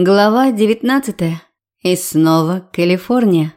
Глава 19. И снова Калифорния.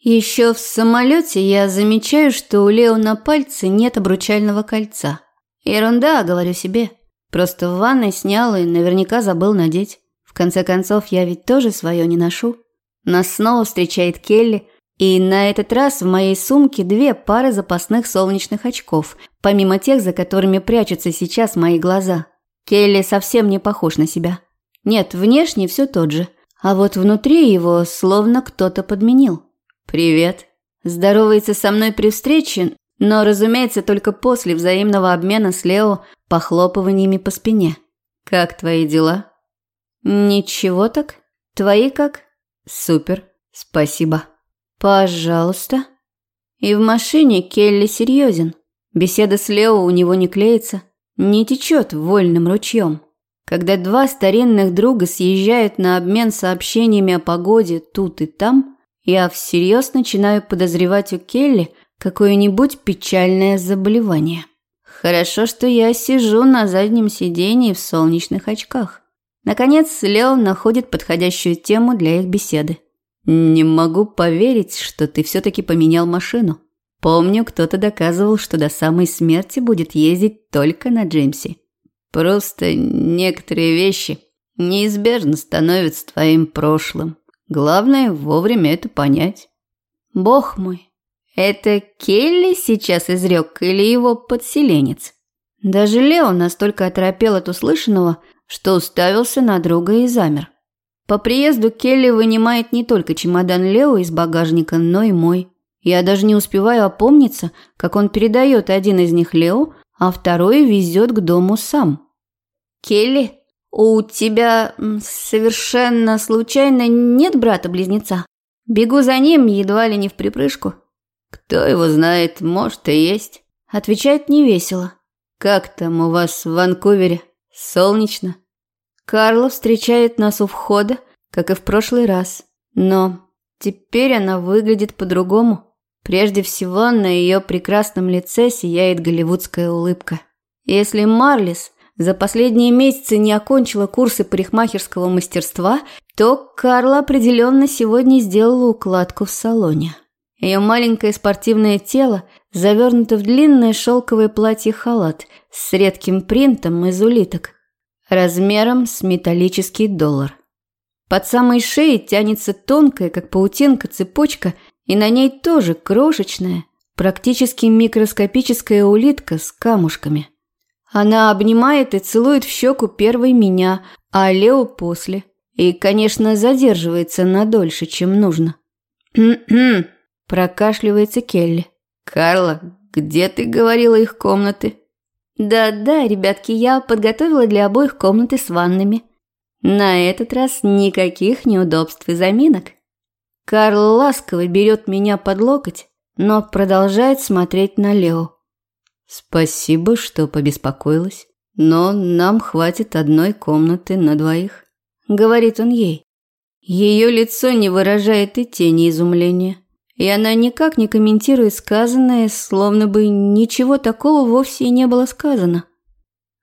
Еще в самолете я замечаю, что у Лео на пальце нет обручального кольца. Ерунда, говорю себе. Просто в ванной снял и наверняка забыл надеть. В конце концов, я ведь тоже свое не ношу. Нас снова встречает Келли, и на этот раз в моей сумке две пары запасных солнечных очков, помимо тех, за которыми прячутся сейчас мои глаза. Келли совсем не похож на себя. Нет, внешне все тот же, а вот внутри его словно кто-то подменил. «Привет». Здоровается со мной при встрече, но, разумеется, только после взаимного обмена с Лео похлопываниями по спине. «Как твои дела?» «Ничего так. Твои как?» «Супер. Спасибо». «Пожалуйста». И в машине Келли серьезен. Беседа с Лео у него не клеится, не течет вольным ручьем. Когда два старинных друга съезжают на обмен сообщениями о погоде тут и там, я всерьез начинаю подозревать у Келли какое-нибудь печальное заболевание. Хорошо, что я сижу на заднем сидении в солнечных очках. Наконец, Лео находит подходящую тему для их беседы. «Не могу поверить, что ты все-таки поменял машину. Помню, кто-то доказывал, что до самой смерти будет ездить только на Джеймсе. Просто некоторые вещи неизбежно становятся твоим прошлым. Главное вовремя это понять. Бог мой, это Келли сейчас изрек или его подселенец? Даже Лео настолько оторопел от услышанного, что уставился на друга и замер. По приезду Келли вынимает не только чемодан Лео из багажника, но и мой. Я даже не успеваю опомниться, как он передает один из них Лео, а второй везет к дому сам. «Келли, у тебя совершенно случайно нет брата-близнеца? Бегу за ним едва ли не в припрыжку». «Кто его знает, может и есть», – отвечает невесело. «Как там у вас в Ванкувере? Солнечно?» Карла встречает нас у входа, как и в прошлый раз. Но теперь она выглядит по-другому. Прежде всего, на ее прекрасном лице сияет голливудская улыбка. Если Марлис за последние месяцы не окончила курсы парикмахерского мастерства, то Карла определенно сегодня сделала укладку в салоне. Ее маленькое спортивное тело завернуто в длинное шелковое платье-халат с редким принтом из улиток, размером с металлический доллар. Под самой шеей тянется тонкая, как паутинка, цепочка – и на ней тоже крошечная, практически микроскопическая улитка с камушками. Она обнимает и целует в щеку первой меня, а Лео после. И, конечно, задерживается надольше, чем нужно. «Хм-хм», прокашливается Келли. «Карла, где ты говорила их комнаты?» «Да-да, ребятки, я подготовила для обоих комнаты с ваннами. На этот раз никаких неудобств и заминок». Карл ласково берет меня под локоть, но продолжает смотреть на Лео. «Спасибо, что побеспокоилась, но нам хватит одной комнаты на двоих», — говорит он ей. Ее лицо не выражает и тени изумления, и она никак не комментирует сказанное, словно бы ничего такого вовсе и не было сказано.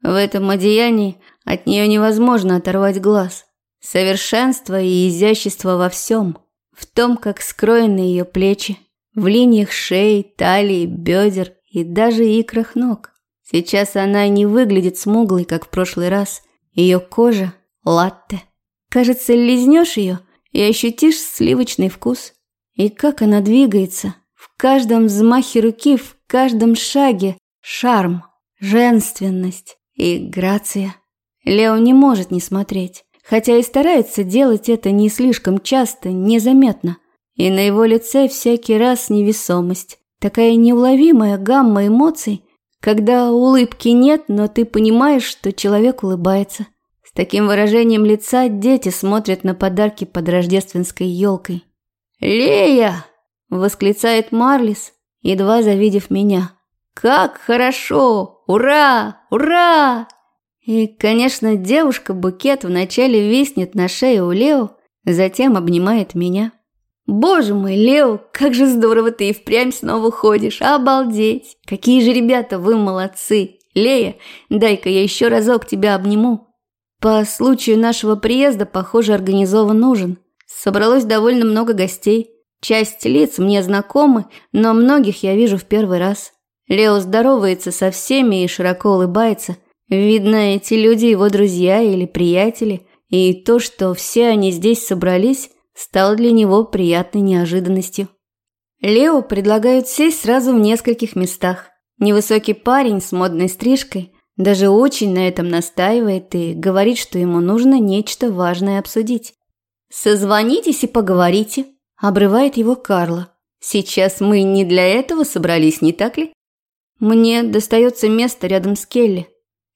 В этом одеянии от нее невозможно оторвать глаз. Совершенство и изящество во всем — в том, как скроены ее плечи, в линиях шеи, талии, бедер и даже икрах ног. Сейчас она не выглядит смуглой, как в прошлый раз. Ее кожа – латте. Кажется, лизнешь ее и ощутишь сливочный вкус. И как она двигается. В каждом взмахе руки, в каждом шаге – шарм, женственность и грация. Лео не может не смотреть хотя и старается делать это не слишком часто, незаметно. И на его лице всякий раз невесомость, такая неуловимая гамма эмоций, когда улыбки нет, но ты понимаешь, что человек улыбается. С таким выражением лица дети смотрят на подарки под рождественской елкой. «Лея!» – восклицает Марлис, едва завидев меня. «Как хорошо! Ура! Ура!» И, конечно, девушка-букет вначале виснет на шее у Лео, затем обнимает меня. «Боже мой, Лео, как же здорово ты и впрямь снова ходишь! Обалдеть! Какие же ребята вы молодцы! Лея, дай-ка я еще разок тебя обниму!» По случаю нашего приезда, похоже, организован ужин. Собралось довольно много гостей. Часть лиц мне знакомы, но многих я вижу в первый раз. Лео здоровается со всеми и широко улыбается. Видно, эти люди его друзья или приятели, и то, что все они здесь собрались, стало для него приятной неожиданностью. Лео предлагают сесть сразу в нескольких местах. Невысокий парень с модной стрижкой даже очень на этом настаивает и говорит, что ему нужно нечто важное обсудить. «Созвонитесь и поговорите», – обрывает его Карла. «Сейчас мы не для этого собрались, не так ли?» Мне достается место рядом с Келли.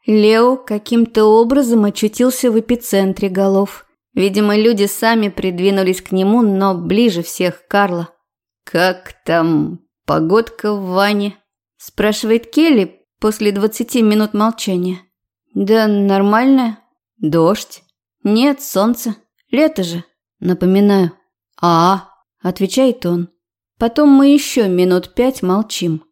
Лео каким-то образом очутился в эпицентре голов. Видимо, люди сами придвинулись к нему, но ближе всех Карла. «Как там погодка в ванне?» – спрашивает Келли после двадцати минут молчания. «Да нормальная. Дождь. Нет, солнце. Лето же. Напоминаю». «А, – отвечает он. Потом мы еще минут пять молчим.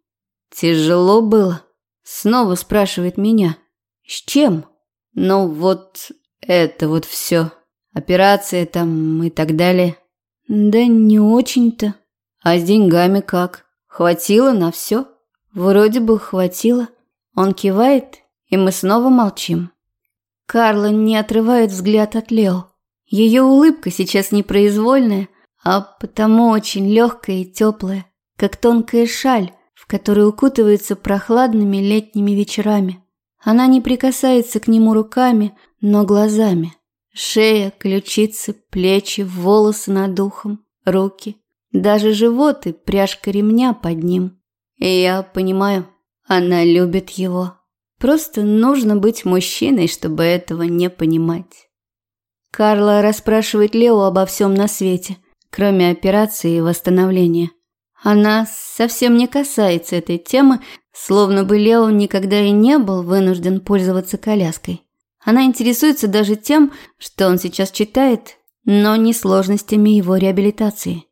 «Тяжело было?» – снова спрашивает меня. «С чем?» «Ну вот это вот все. Операция там и так далее». «Да не очень-то». А с деньгами как? Хватило на все? Вроде бы хватило. Он кивает, и мы снова молчим. Карла не отрывает взгляд от Лео. Ее улыбка сейчас непроизвольная, а потому очень легкая и теплая, как тонкая шаль, в которую укутывается прохладными летними вечерами. Она не прикасается к нему руками, но глазами. Шея, ключицы, плечи, волосы над ухом, руки. Даже живот и пряжка ремня под ним. И я понимаю, она любит его. Просто нужно быть мужчиной, чтобы этого не понимать. Карла расспрашивает Лео обо всем на свете, кроме операции и восстановления. Она совсем не касается этой темы, словно бы Лео никогда и не был вынужден пользоваться коляской. Она интересуется даже тем, что он сейчас читает, но не сложностями его реабилитации.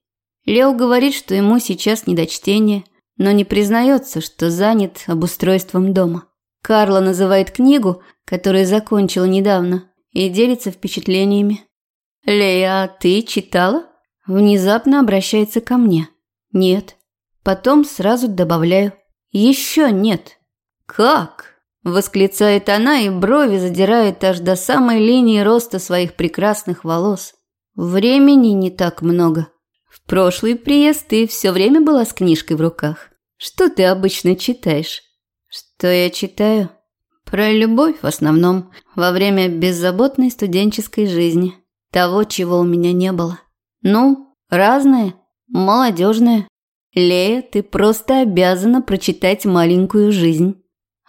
Лео говорит, что ему сейчас не до чтения, но не признается, что занят обустройством дома. Карла называет книгу, которую закончила недавно, и делится впечатлениями. «Лея, ты читала?» Внезапно обращается ко мне. «Нет». Потом сразу добавляю. «Еще нет». «Как?» – восклицает она и брови задирает аж до самой линии роста своих прекрасных волос. «Времени не так много». В прошлый приезд ты все время была с книжкой в руках. Что ты обычно читаешь? Что я читаю? Про любовь в основном, во время беззаботной студенческой жизни. Того, чего у меня не было. Ну, разное, молодежное. Лея, ты просто обязана прочитать маленькую жизнь.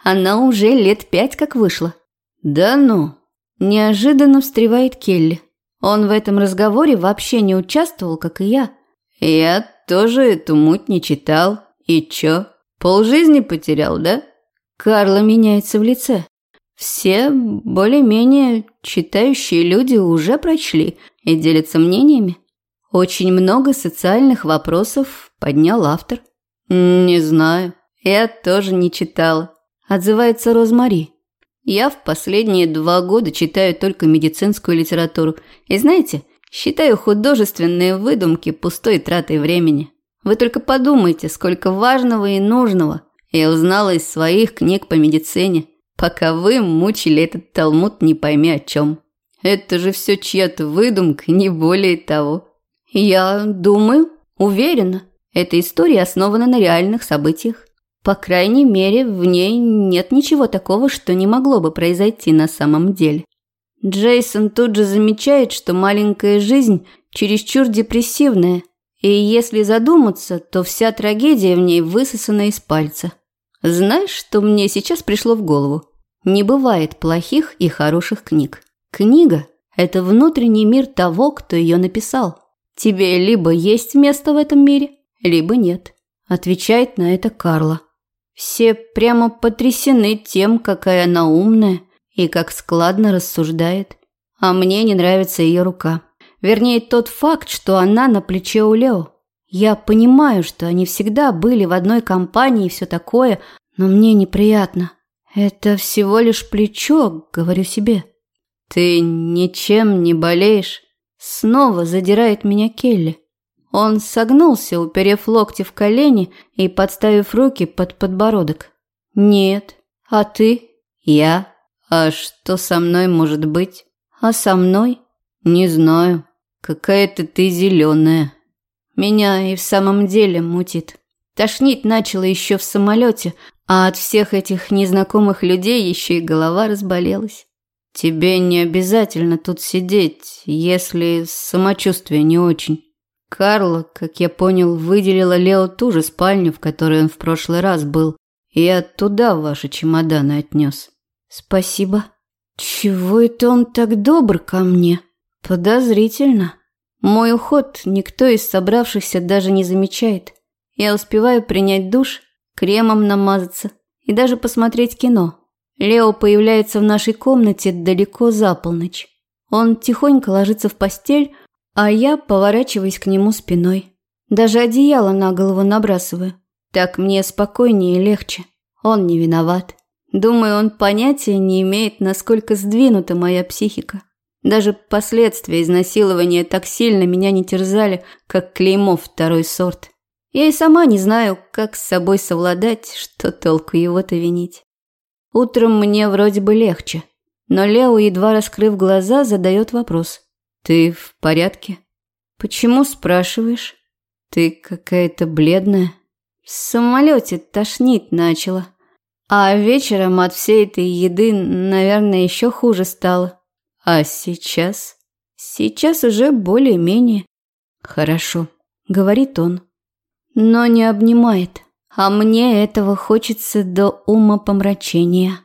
Она уже лет пять как вышла. Да ну. Неожиданно встревает Келли. Он в этом разговоре вообще не участвовал, как и я. Я тоже эту муть не читал. И чё, полжизни потерял, да? Карла меняется в лице. Все более-менее читающие люди уже прочли и делятся мнениями. Очень много социальных вопросов поднял автор. Не знаю, я тоже не читала. Отзывается Розмари. Я в последние два года читаю только медицинскую литературу. И знаете, считаю художественные выдумки пустой тратой времени. Вы только подумайте, сколько важного и нужного я узнала из своих книг по медицине, пока вы мучили этот талмуд не пойми о чем. Это же все чья-то выдумка, не более того. Я думаю, уверена, эта история основана на реальных событиях. По крайней мере, в ней нет ничего такого, что не могло бы произойти на самом деле. Джейсон тут же замечает, что маленькая жизнь чересчур депрессивная, и если задуматься, то вся трагедия в ней высосана из пальца. Знаешь, что мне сейчас пришло в голову? Не бывает плохих и хороших книг. Книга – это внутренний мир того, кто ее написал. Тебе либо есть место в этом мире, либо нет. Отвечает на это Карла. Все прямо потрясены тем, какая она умная и как складно рассуждает. А мне не нравится ее рука. Вернее, тот факт, что она на плече у Лео. Я понимаю, что они всегда были в одной компании и все такое, но мне неприятно. Это всего лишь плечо, говорю себе. «Ты ничем не болеешь?» Снова задирает меня Келли. Он согнулся, уперев локти в колени и подставив руки под подбородок. «Нет. А ты?» «Я. А что со мной может быть?» «А со мной?» «Не знаю. Какая-то ты зеленая». Меня и в самом деле мутит. Тошнить начало еще в самолете, а от всех этих незнакомых людей еще и голова разболелась. Тебе не обязательно тут сидеть, если самочувствие не очень. Карла, как я понял, выделила Лео ту же спальню, в которой он в прошлый раз был, и я туда ваши чемоданы отнес. Спасибо. Чего это он так добр ко мне? Подозрительно. Мой уход никто из собравшихся даже не замечает. Я успеваю принять душ, кремом намазаться и даже посмотреть кино. Лео появляется в нашей комнате далеко за полночь. Он тихонько ложится в постель, а я поворачиваюсь к нему спиной. Даже одеяло на голову набрасываю. Так мне спокойнее и легче. Он не виноват. Думаю, он понятия не имеет, насколько сдвинута моя психика. Даже последствия изнасилования так сильно меня не терзали, как клеймо второй сорт. Я и сама не знаю, как с собой совладать, что толку его-то винить. Утром мне вроде бы легче, но Лео, едва раскрыв глаза, задает вопрос. «Ты в порядке?» «Почему спрашиваешь?» «Ты какая-то бледная». «В самолете тошнить начала. А вечером от всей этой еды, наверное, еще хуже стало. А сейчас?» «Сейчас уже более-менее». «Хорошо», — говорит он. Но не обнимает. А мне этого хочется до ума помрачения.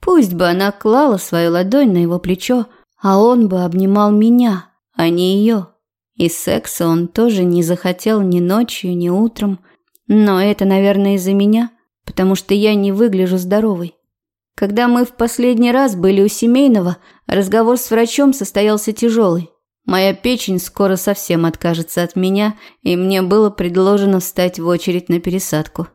Пусть бы она клала свою ладонь на его плечо, а он бы обнимал меня, а не ее. И секса он тоже не захотел ни ночью, ни утром. Но это, наверное, из-за меня, потому что я не выгляжу здоровой. Когда мы в последний раз были у семейного, разговор с врачом состоялся тяжелый. Моя печень скоро совсем откажется от меня, и мне было предложено встать в очередь на пересадку.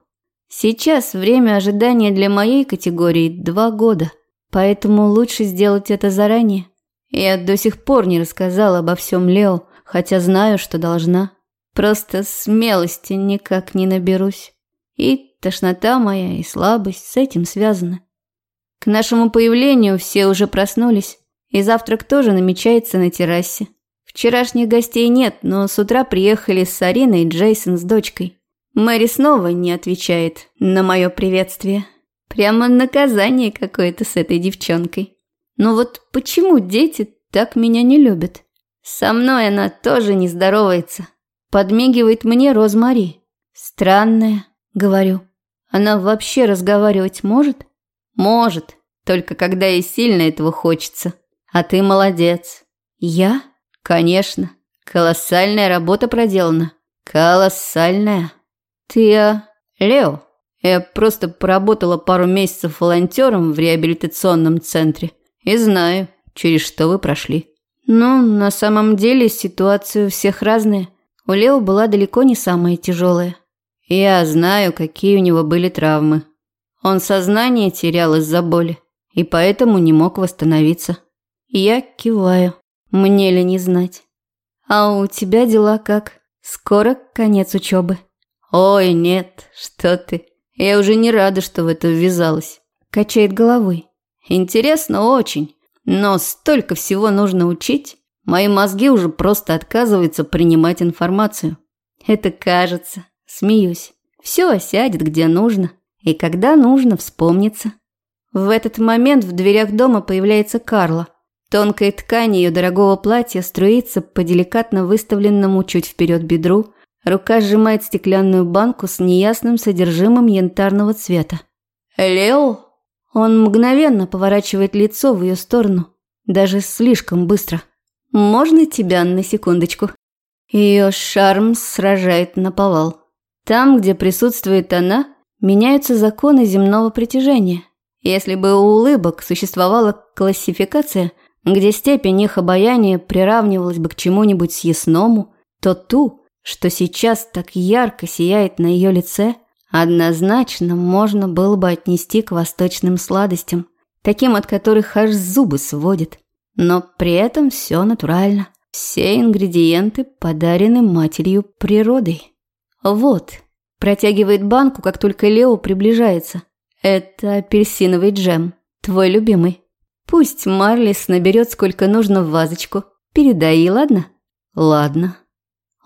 Сейчас время ожидания для моей категории два года, поэтому лучше сделать это заранее. Я до сих пор не рассказала обо всем Лео, хотя знаю, что должна. Просто смелости никак не наберусь. И тошнота моя, и слабость с этим связаны. К нашему появлению все уже проснулись, и завтрак тоже намечается на террасе. Вчерашних гостей нет, но с утра приехали с Ариной и Джейсон с дочкой. Мэри снова не отвечает на мое приветствие. Прямо наказание какое-то с этой девчонкой. Ну вот почему дети так меня не любят? Со мной она тоже не здоровается. Подмигивает мне Розмари. Странная, говорю. Она вообще разговаривать может? Может, только когда ей сильно этого хочется. А ты молодец. Я? Конечно. Колоссальная работа проделана. Колоссальная. Ты, а... Лео, я просто поработала пару месяцев волонтером в реабилитационном центре и знаю, через что вы прошли. Ну, на самом деле ситуация у всех разная. У Лео была далеко не самая тяжелая. Я знаю, какие у него были травмы. Он сознание терял из-за боли и поэтому не мог восстановиться. Я киваю. Мне ли не знать? А у тебя дела как? Скоро конец учебы. Ой, нет, что ты. Я уже не рада, что в это ввязалась. Качает головой. Интересно очень, но столько всего нужно учить. Мои мозги уже просто отказываются принимать информацию. Это кажется. Смеюсь. Все осядет, где нужно. И когда нужно, вспомнится. В этот момент в дверях дома появляется Карла. Тонкая ткань ее дорогого платья струится по деликатно выставленному чуть вперед бедру. Рука сжимает стеклянную банку с неясным содержимым янтарного цвета. «Лео?» Он мгновенно поворачивает лицо в ее сторону, даже слишком быстро. «Можно тебя на секундочку?» Ее шарм сражает на повал. Там, где присутствует она, меняются законы земного притяжения. Если бы у улыбок существовала классификация – где степень их обаяния приравнивалась бы к чему-нибудь съестному, то ту, что сейчас так ярко сияет на ее лице, однозначно можно было бы отнести к восточным сладостям, таким от которых аж зубы сводит. но при этом все натурально. Все ингредиенты подарены матерью природой. Вот, протягивает банку, как только Лео приближается. Это апельсиновый джем, твой любимый. Пусть Марлис наберет сколько нужно в вазочку. Передай ей, ладно? Ладно.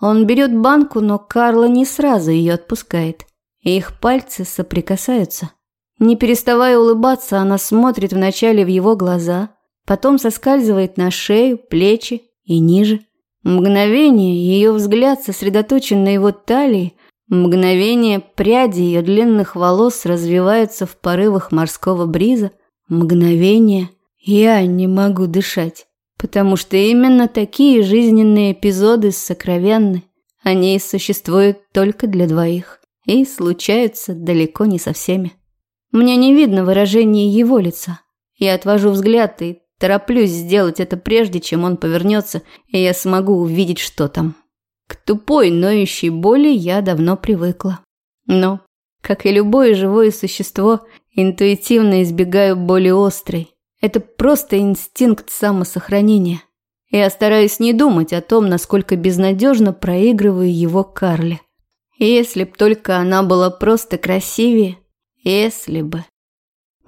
Он берет банку, но Карла не сразу ее отпускает. Их пальцы соприкасаются. Не переставая улыбаться, она смотрит вначале в его глаза, потом соскальзывает на шею, плечи и ниже. Мгновение ее взгляд сосредоточен на его талии, мгновение пряди ее длинных волос развиваются в порывах морского бриза, мгновение я не могу дышать, потому что именно такие жизненные эпизоды сокровенны. Они существуют только для двоих и случаются далеко не со всеми. Мне не видно выражения его лица. Я отвожу взгляд и тороплюсь сделать это прежде, чем он повернется, и я смогу увидеть, что там. К тупой, ноющей боли я давно привыкла. Но, как и любое живое существо, интуитивно избегаю боли острой. Это просто инстинкт самосохранения. Я стараюсь не думать о том, насколько безнадежно проигрываю его Карле. Если б только она была просто красивее, если бы.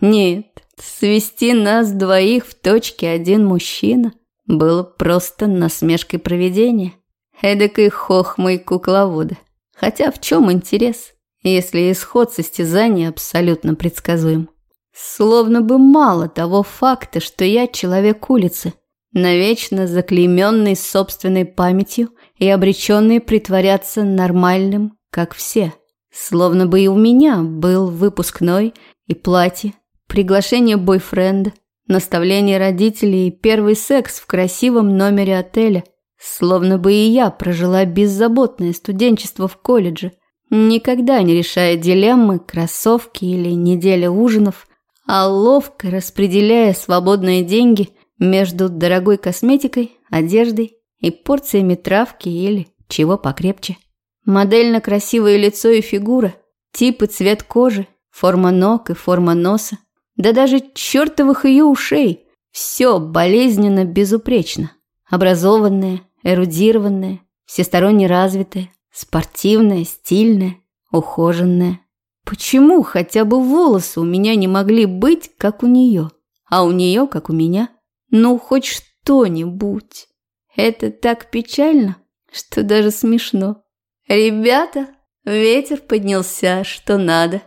Нет, свести нас двоих в точке один мужчина было просто насмешкой проведения. Эдакой хохмой кукловода. Хотя в чем интерес, если исход состязания абсолютно предсказуем? Словно бы мало того факта, что я человек улицы, навечно заклейменный собственной памятью и обреченный притворяться нормальным, как все. Словно бы и у меня был выпускной и платье, приглашение бойфренда, наставление родителей и первый секс в красивом номере отеля. Словно бы и я прожила беззаботное студенчество в колледже, никогда не решая дилеммы, кроссовки или неделя ужинов, а ловко распределяя свободные деньги между дорогой косметикой, одеждой и порциями травки или чего покрепче. Модельно красивое лицо и фигура, тип и цвет кожи, форма ног и форма носа, да даже чертовых ее ушей. Все болезненно безупречно. Образованное, эрудированное, всесторонне развитое, спортивное, стильное, ухоженное. Почему хотя бы волосы у меня не могли быть, как у нее, а у нее, как у меня? Ну, хоть что-нибудь. Это так печально, что даже смешно. «Ребята, ветер поднялся, что надо.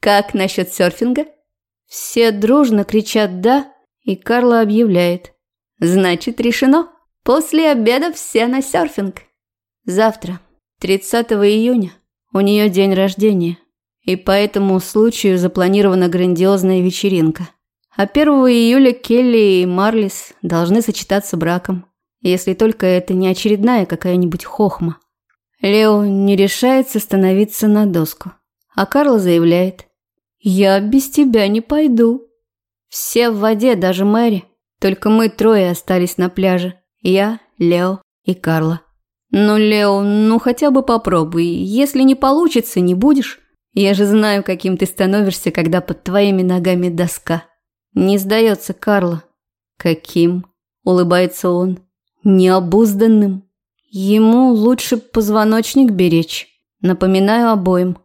Как насчет серфинга?» Все дружно кричат «да», и Карла объявляет. «Значит, решено. После обеда все на серфинг». Завтра, 30 июня, у нее день рождения, и по этому случаю запланирована грандиозная вечеринка. А 1 июля Келли и Марлис должны сочетаться браком, если только это не очередная какая-нибудь хохма. Лео не решается становиться на доску, а Карла заявляет «Я без тебя не пойду». Все в воде, даже Мэри. Только мы трое остались на пляже. Я, Лео и Карла. «Ну, Лео, ну хотя бы попробуй. Если не получится, не будешь. Я же знаю, каким ты становишься, когда под твоими ногами доска». Не сдается Карла. «Каким?» – улыбается он. «Необузданным». Ему лучше позвоночник беречь. Напоминаю обоим.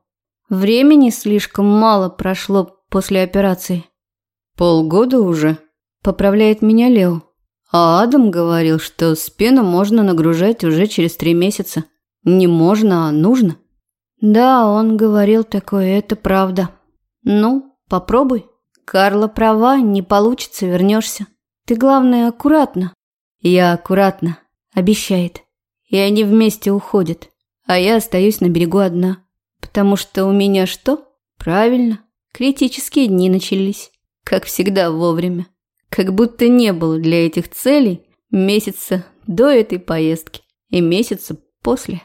Времени слишком мало прошло после операции. Полгода уже, поправляет меня Лео. А Адам говорил, что спину можно нагружать уже через три месяца. Не можно, а нужно. Да, он говорил такое, это правда. Ну, попробуй. Карла права, не получится, вернешься. Ты, главное, аккуратно. Я аккуратно, обещает и они вместе уходят, а я остаюсь на берегу одна. Потому что у меня что? Правильно, критические дни начались. Как всегда вовремя. Как будто не было для этих целей месяца до этой поездки и месяца после.